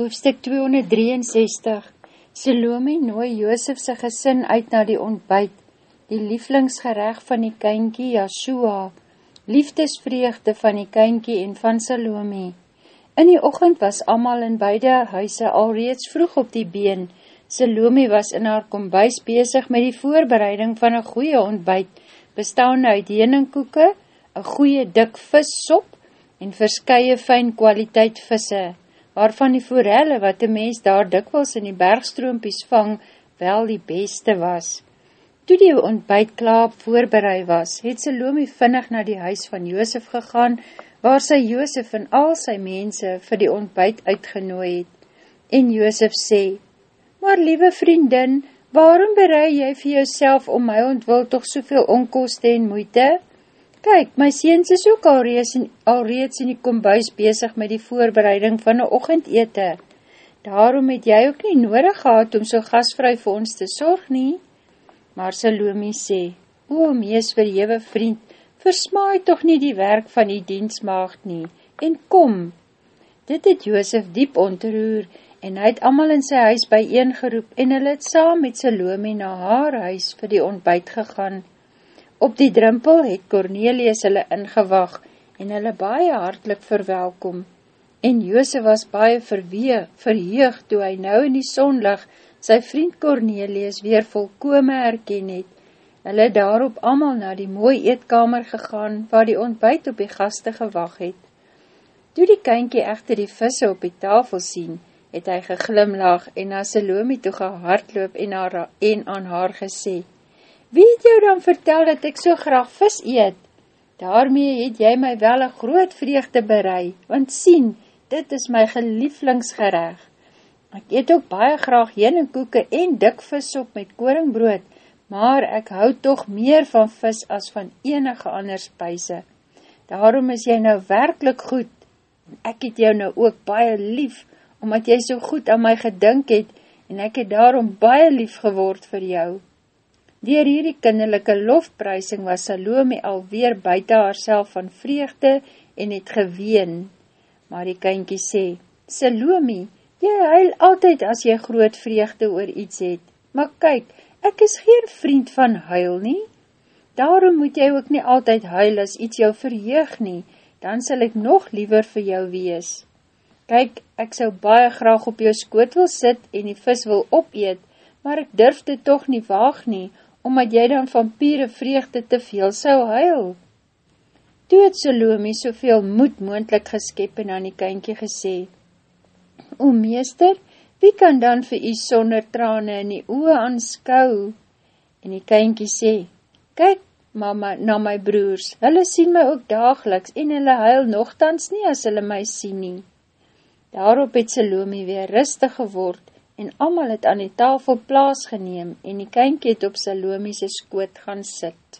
Hoofstuk 263 Salome nooi Joosefse gesin uit na die ontbijt, die lieflingsgerecht van die kynkie Yahshua, liefdesvreugde van die kynkie en van Salome. In die ochend was amal in beide huise alreeds vroeg op die been. Salome was in haar kombuis bezig met die voorbereiding van een goeie ontbijt, bestaande uit heningkoeke, een goeie dik vissop en verskye fijn kwaliteit visse waarvan die forelle wat die mens daar dikwels in die bergstroompies vang, wel die beste was. Toe die ontbijt klaap voorbereid was, het Salome vinnig na die huis van Joosef gegaan, waar sy Joosef en al sy mense vir die ontbijt uitgenooi het. En Joosef sê, Maar liewe vriendin, waarom bereid jy vir jouself om my ontwil toch soveel onkoste en moeite? Kyk, my seens is ook alreeds in, alreeds in die kombuis bezig met die voorbereiding van een ochendete. Daarom het jy ook nie nodig gehad om so gasvry vir ons te sorg nie. Maar Salome sê, O, mees verhewe vriend, versmaai toch nie die werk van die diensmaagd nie, en kom. Dit het Joosef diep onteroer, en hy het amal in sy huis bijeengeroep, en hy het saam met Salome na haar huis vir die ontbijt gegaan. Op die drimpel het Cornelius hulle ingewag en hulle baie hartlik verwelkom. En Jose was baie verweeg, verheeg toe hy nou in die sonlig sy vriend Cornelius weer volkome herken het. Hulle daarop amal na die mooi eetkamer gegaan waar die ontbijt op die gaste gewag het. Toe die kynkie echter die visse op die tafel sien, het hy geglimlag en na Salome toe gehardloop en, haar, en aan haar gesê, Wie het jou dan vertel dat ek so graag vis eet? Daarmee het jy my wel een groot vreugde berei, want sien, dit is my gelieflingsgereg. Ek eet ook baie graag jeningkoeke en dik vis op met koringbrood, maar ek hou toch meer van vis as van enige ander spuise. Daarom is jy nou werkelijk goed, en ek het jou nou ook baie lief, omdat jy so goed aan my gedink het, en ek het daarom baie lief geword vir jou. Dier hierdie kinderlijke lofprysing was Salome alweer buiten haarself van vreugde en het geween. Maar die kynkie sê, Salome, jy huil altyd as jy groot vreugde oor iets het. Maar kyk, ek is geen vriend van huil nie. Daarom moet jy ook nie altyd huil as iets jou verheug nie, dan sal ek nog liever vir jou wees. Kyk, ek sou baie graag op jou skoot wil sit en die vis wil opeet, maar ek durf dit toch nie waag nie, omdat jy dan van pure vreugde te veel sou huil. Toe het Salome soveel moed moendlik geskep en aan die kynkie gesê, O meester, wie kan dan vir u sonder trane in die oe aanskou? En die kynkie sê, Kyk, mama, na my broers, hulle sien my ook dageliks en hulle huil nogthans nie as hulle my sien nie. Daarop het Salome weer rustig geword en amal het aan die tafel plaas geneem en die kynkie het op Salomies skoot gaan sit.